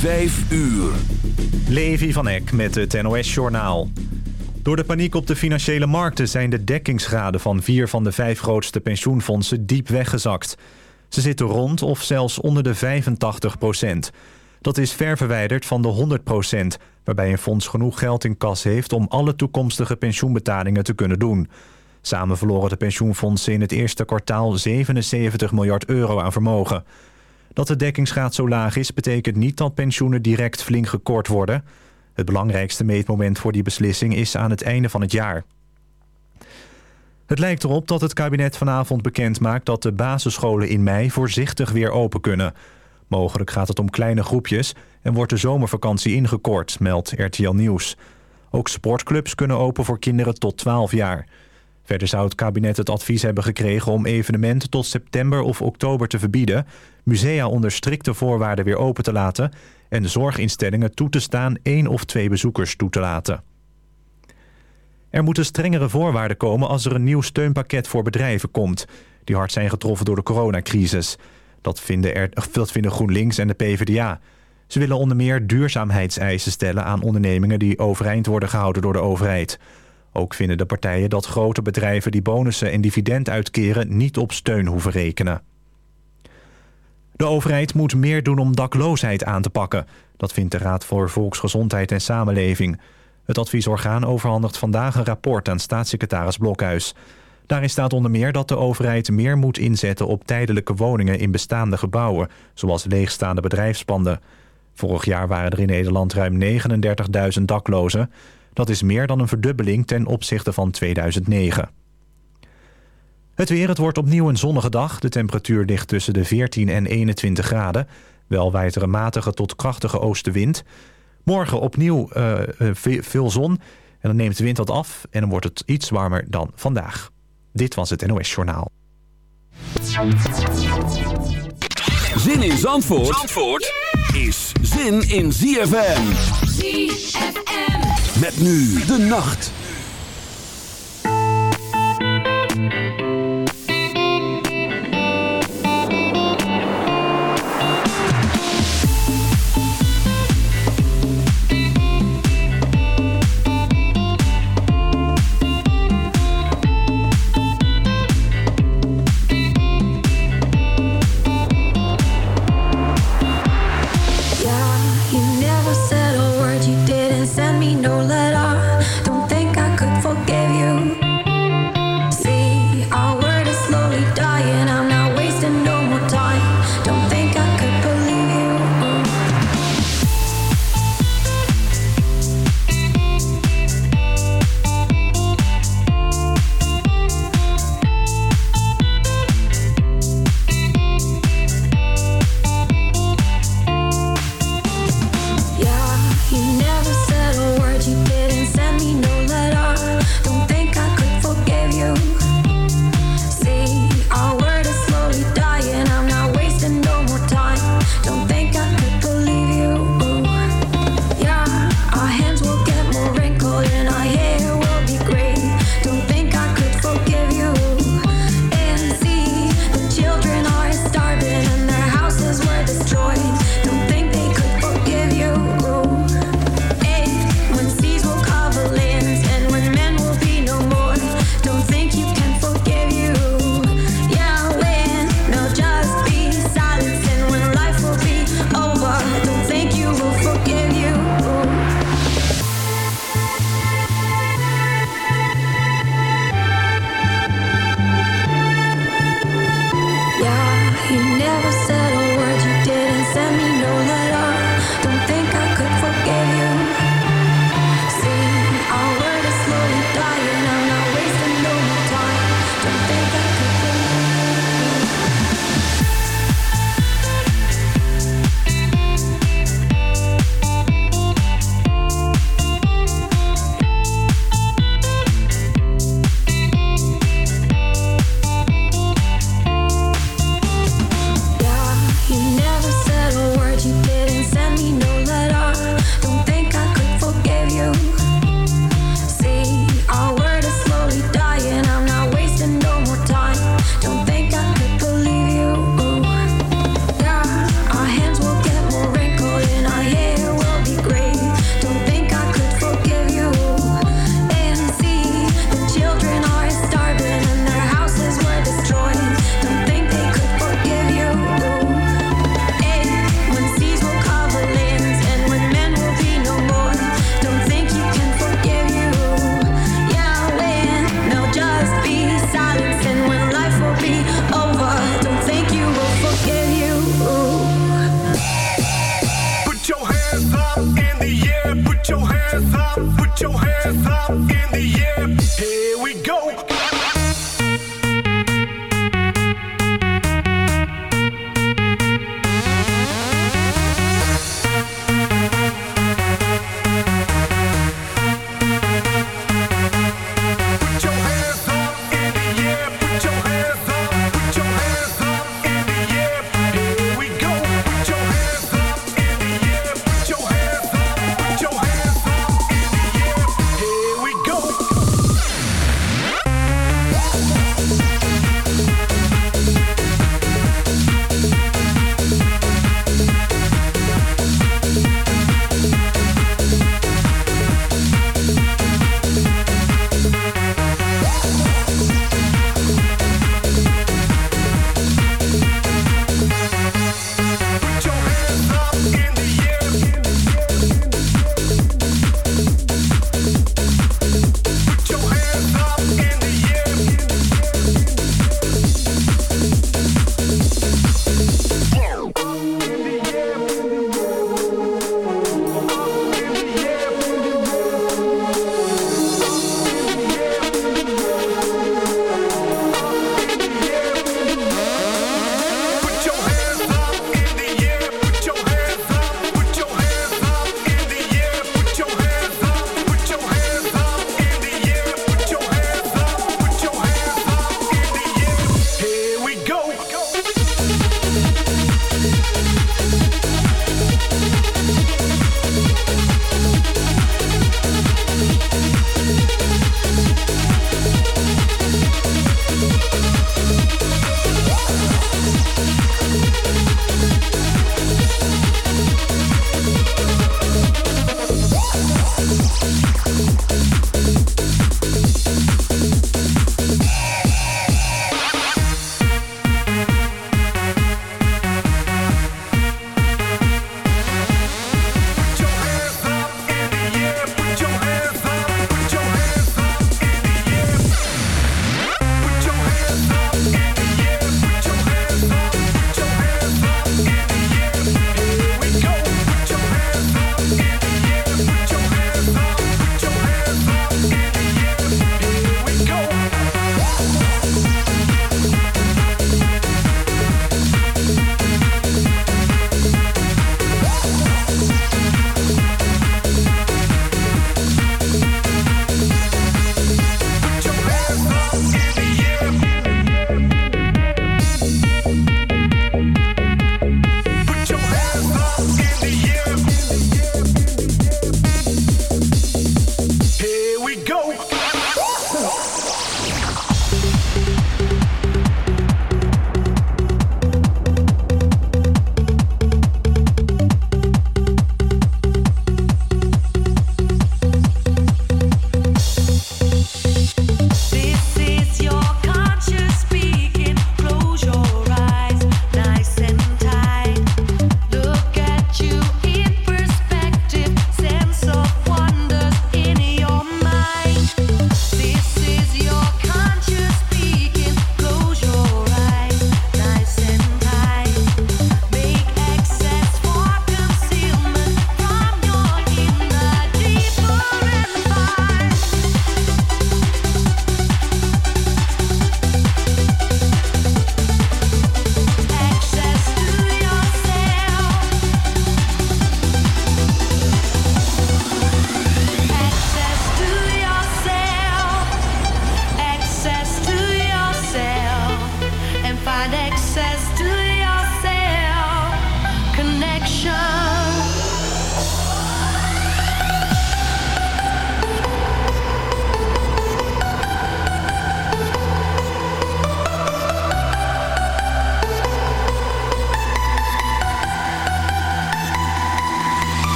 Vijf uur. Levi van Eck met het NOS-journaal. Door de paniek op de financiële markten zijn de dekkingsgraden van vier van de vijf grootste pensioenfondsen diep weggezakt. Ze zitten rond of zelfs onder de 85 procent. Dat is ver verwijderd van de 100 procent, waarbij een fonds genoeg geld in kas heeft om alle toekomstige pensioenbetalingen te kunnen doen. Samen verloren de pensioenfondsen in het eerste kwartaal 77 miljard euro aan vermogen. Dat de dekkingsgraad zo laag is, betekent niet dat pensioenen direct flink gekort worden. Het belangrijkste meetmoment voor die beslissing is aan het einde van het jaar. Het lijkt erop dat het kabinet vanavond bekend maakt dat de basisscholen in mei voorzichtig weer open kunnen. Mogelijk gaat het om kleine groepjes en wordt de zomervakantie ingekort, meldt RTL Nieuws. Ook sportclubs kunnen open voor kinderen tot 12 jaar. Verder zou het kabinet het advies hebben gekregen om evenementen tot september of oktober te verbieden, musea onder strikte voorwaarden weer open te laten en de zorginstellingen toe te staan één of twee bezoekers toe te laten. Er moeten strengere voorwaarden komen als er een nieuw steunpakket voor bedrijven komt... die hard zijn getroffen door de coronacrisis. Dat vinden, er, dat vinden GroenLinks en de PvdA. Ze willen onder meer duurzaamheidseisen stellen aan ondernemingen... die overeind worden gehouden door de overheid. Ook vinden de partijen dat grote bedrijven die bonussen en dividend uitkeren... niet op steun hoeven rekenen. De overheid moet meer doen om dakloosheid aan te pakken. Dat vindt de Raad voor Volksgezondheid en Samenleving. Het adviesorgaan overhandigt vandaag een rapport aan staatssecretaris Blokhuis. Daarin staat onder meer dat de overheid meer moet inzetten op tijdelijke woningen in bestaande gebouwen, zoals leegstaande bedrijfspanden. Vorig jaar waren er in Nederland ruim 39.000 daklozen. Dat is meer dan een verdubbeling ten opzichte van 2009. Het weer, het wordt opnieuw een zonnige dag. De temperatuur ligt tussen de 14 en 21 graden. Wel waait er een matige tot krachtige oostenwind. Morgen opnieuw uh, veel zon en dan neemt de wind wat af... en dan wordt het iets warmer dan vandaag. Dit was het NOS Journaal. Zin in Zandvoort, Zandvoort is zin in ZFM. ZFM. Met nu de nacht.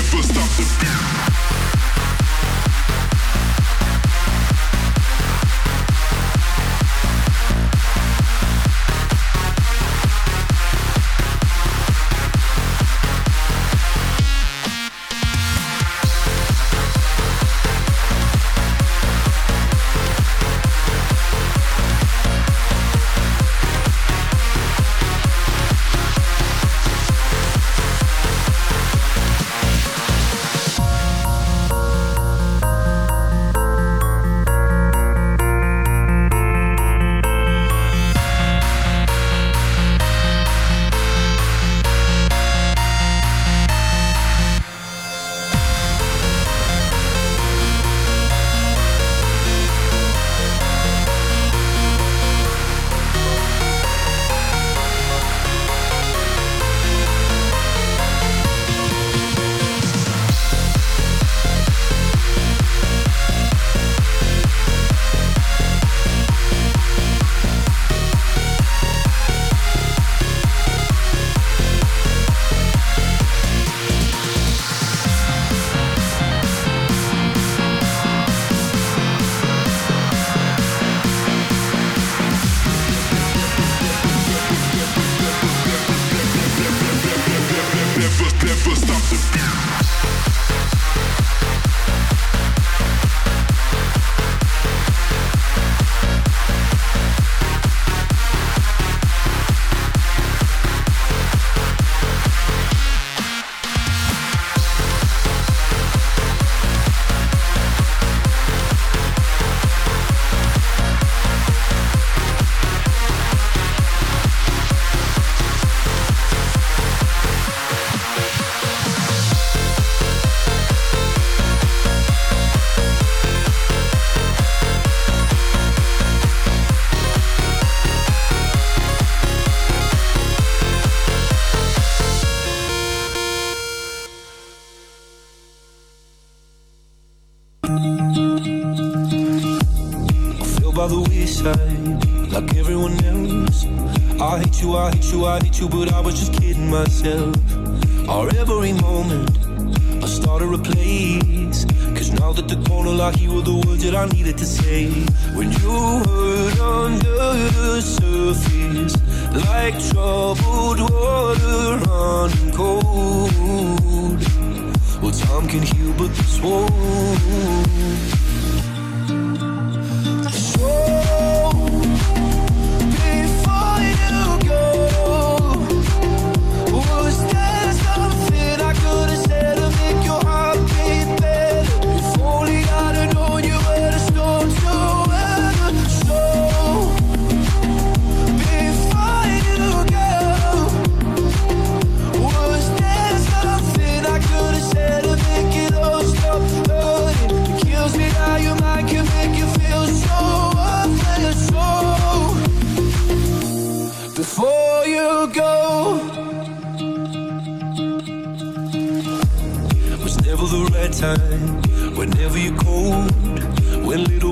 never stop the beat. I hate you, but I was just kidding myself. Our every moment, I started a place. Cause now that the corner lock, you were the words that I needed to say. When you hurt under the surface, like troubled water running cold. Well, time can heal, but this won't.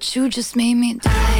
But you just made me die.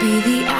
be the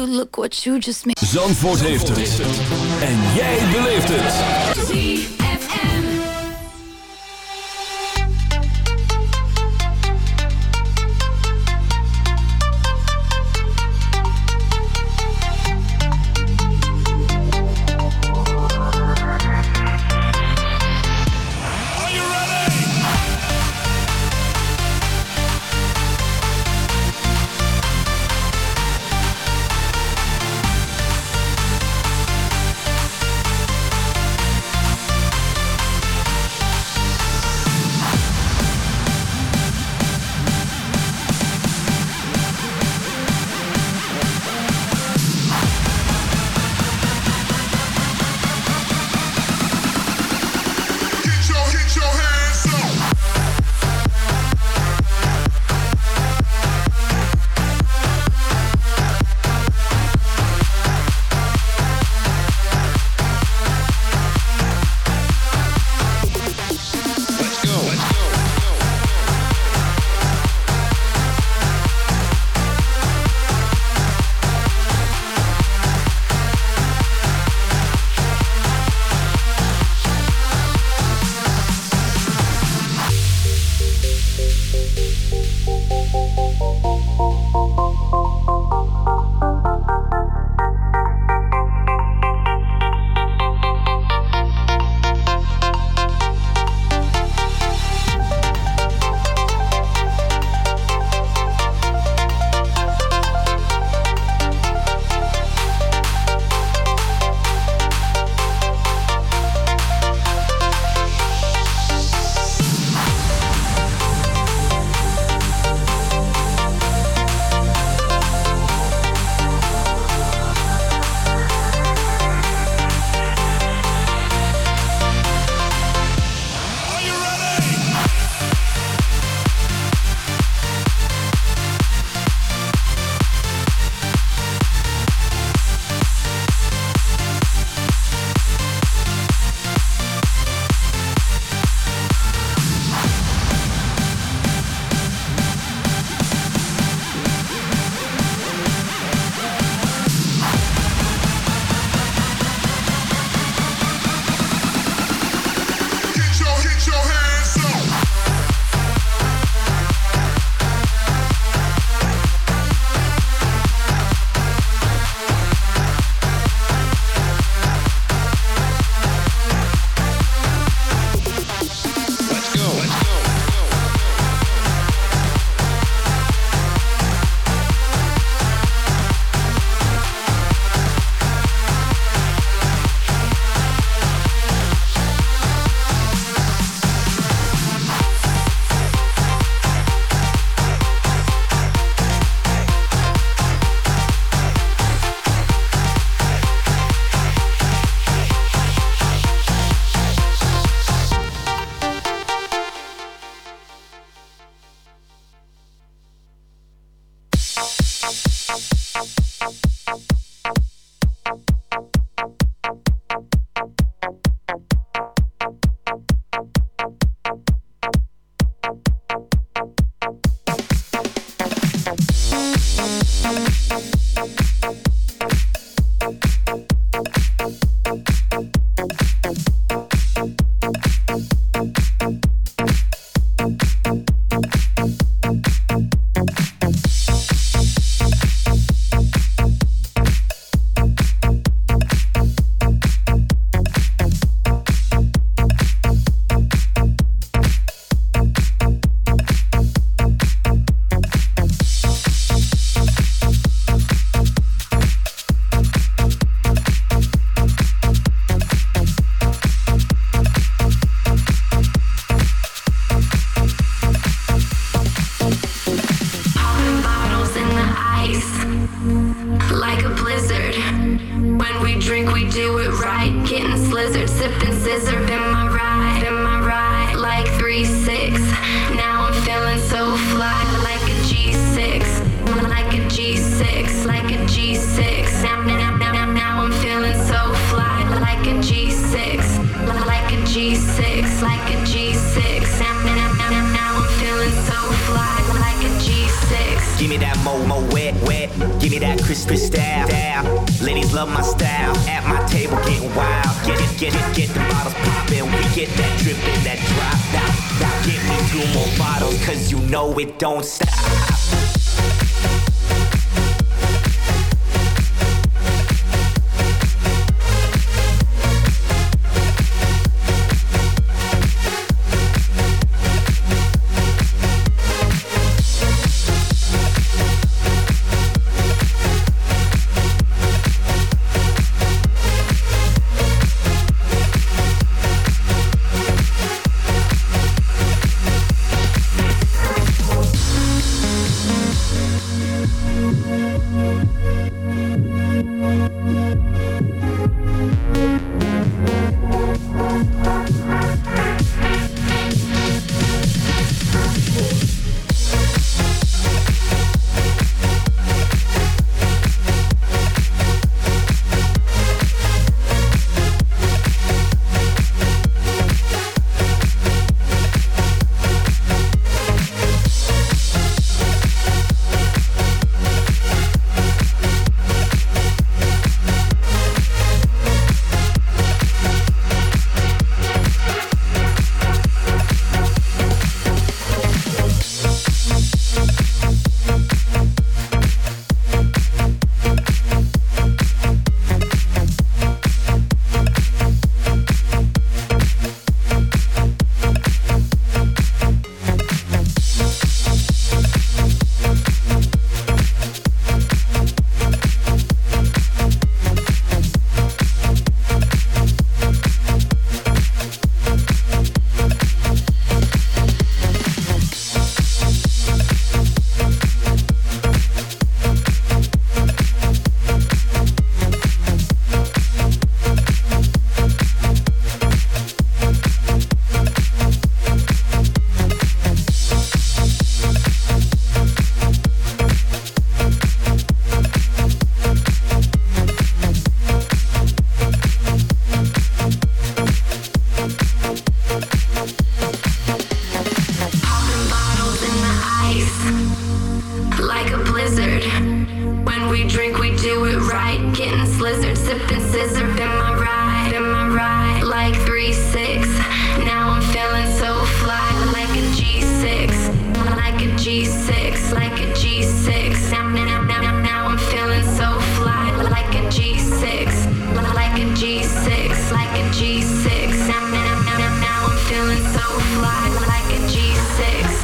Look what you just made. Zandvoort heeft het. En jij beleeft het.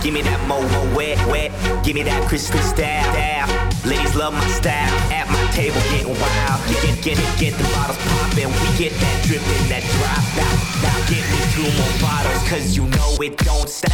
Give me that mo mo wet wet. Give me that Christmas style. style. Ladies love my style. At my table getting wild. Get get get, get the bottles poppin'. We get that drippin', that drop out. Now get me two more bottles, cause you know it don't stop.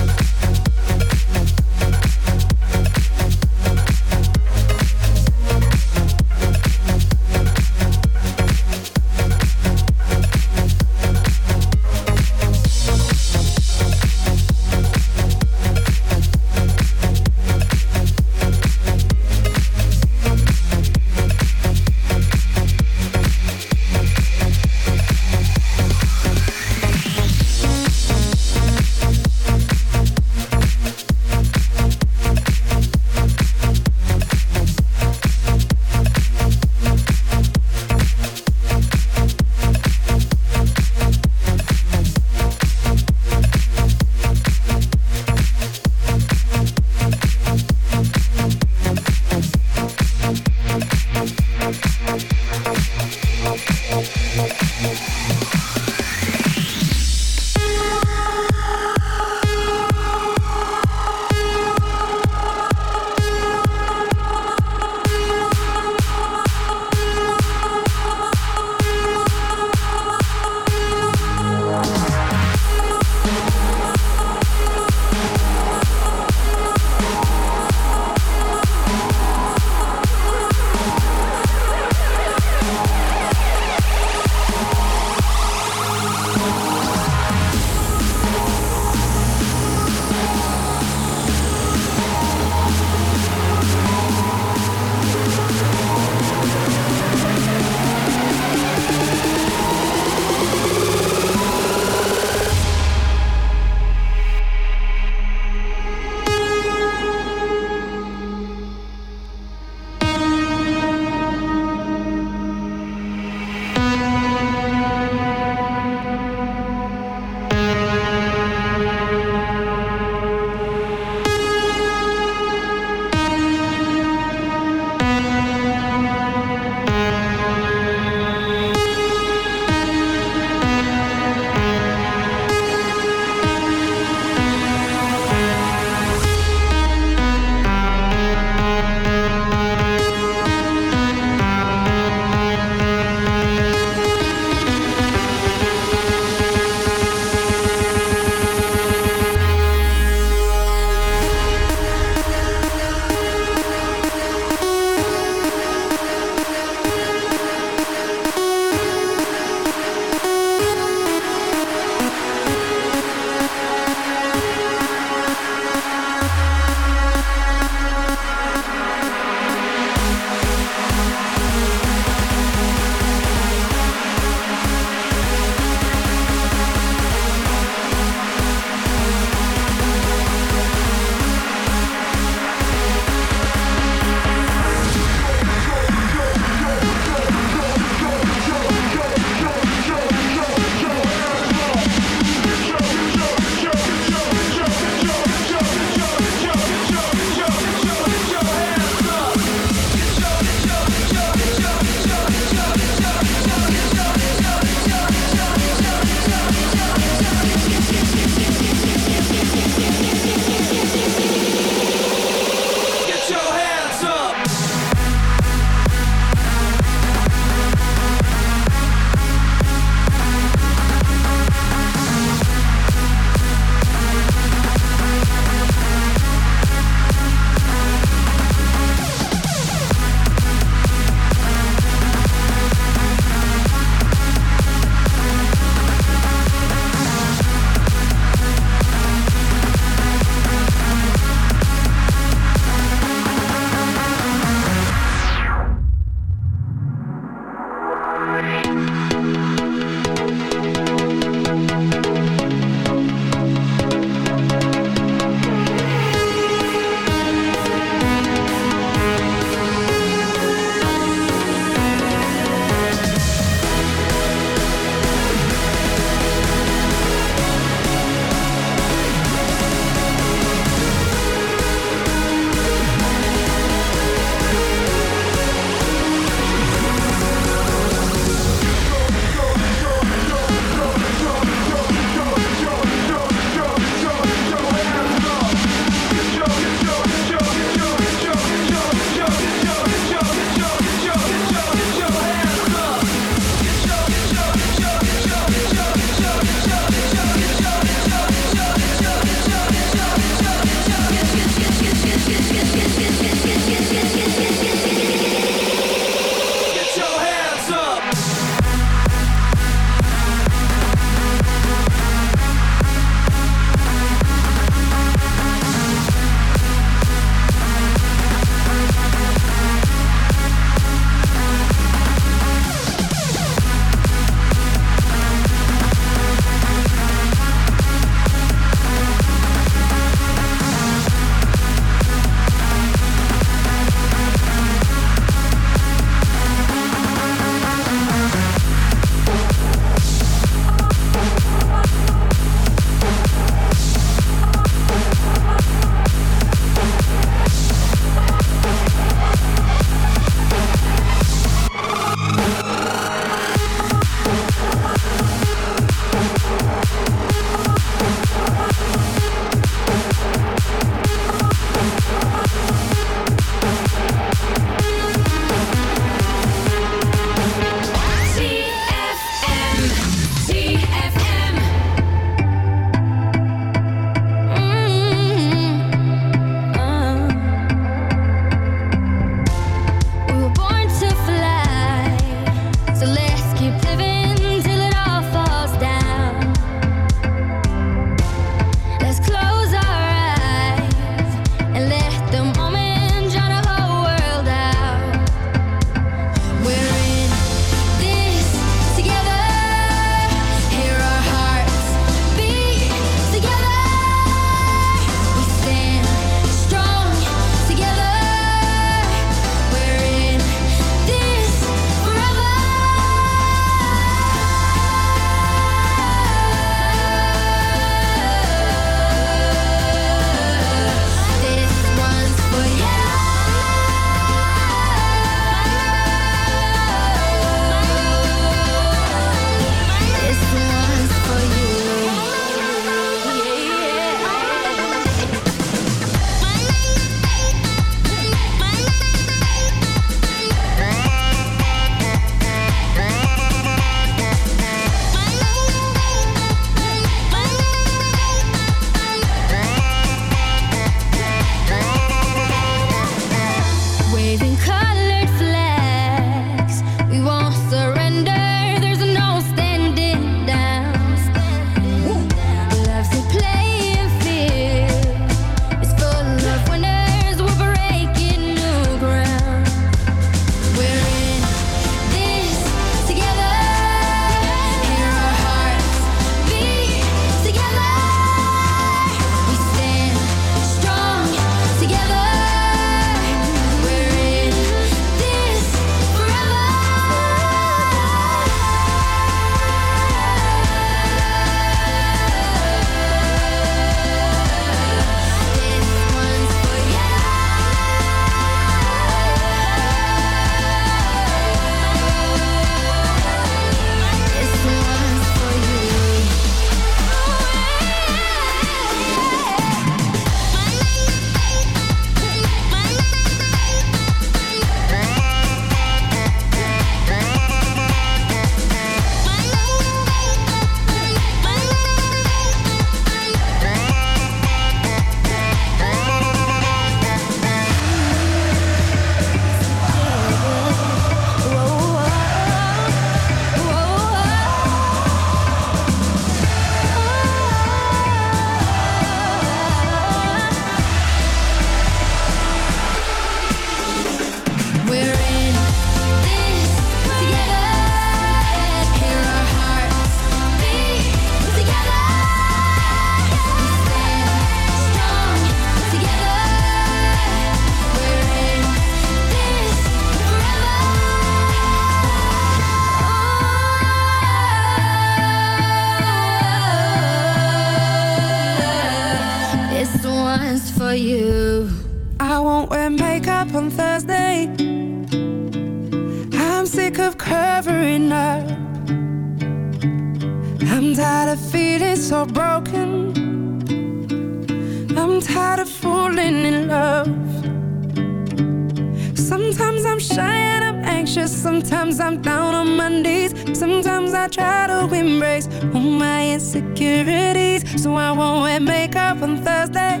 insecurities, so I won't wear makeup on Thursday.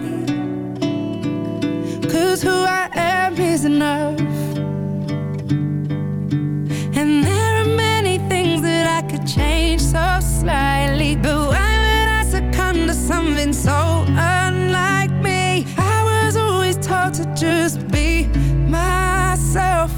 Cause who I am is enough. And there are many things that I could change so slightly, but why would I succumb to something so unlike me? I was always taught to just be myself.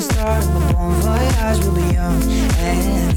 Start of a bon voyage. We'll be young and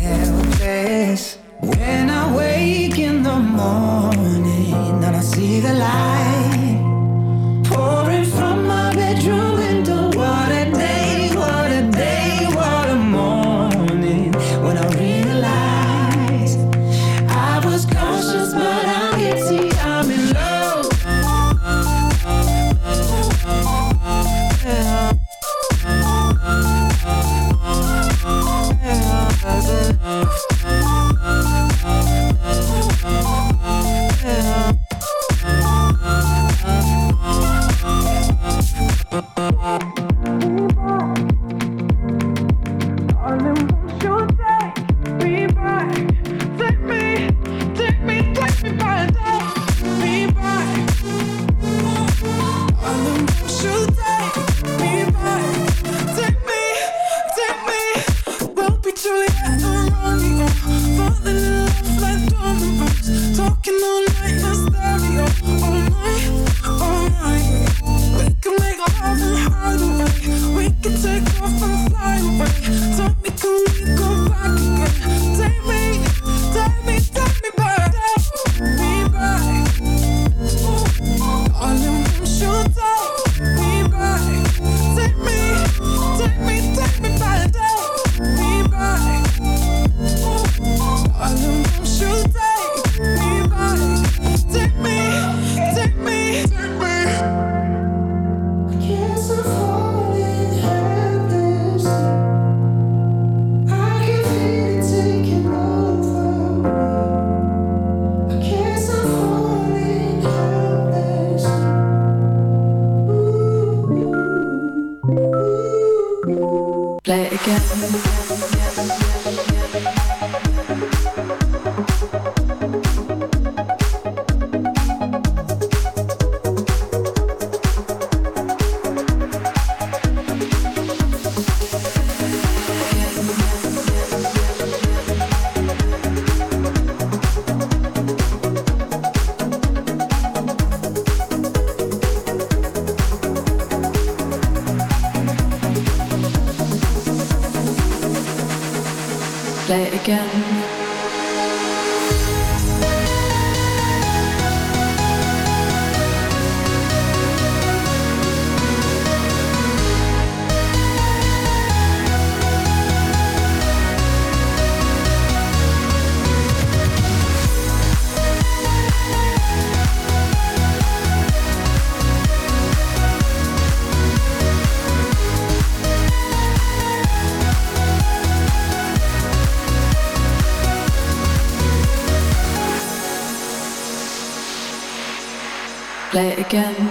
say again.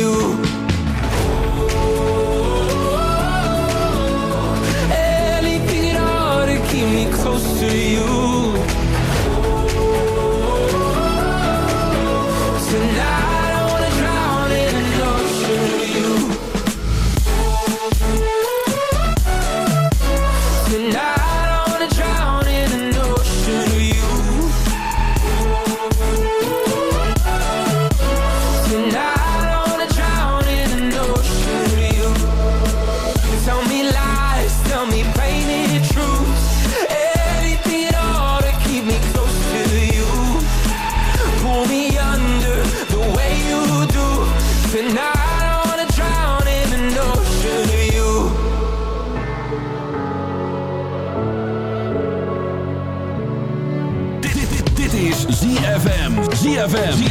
ZFM.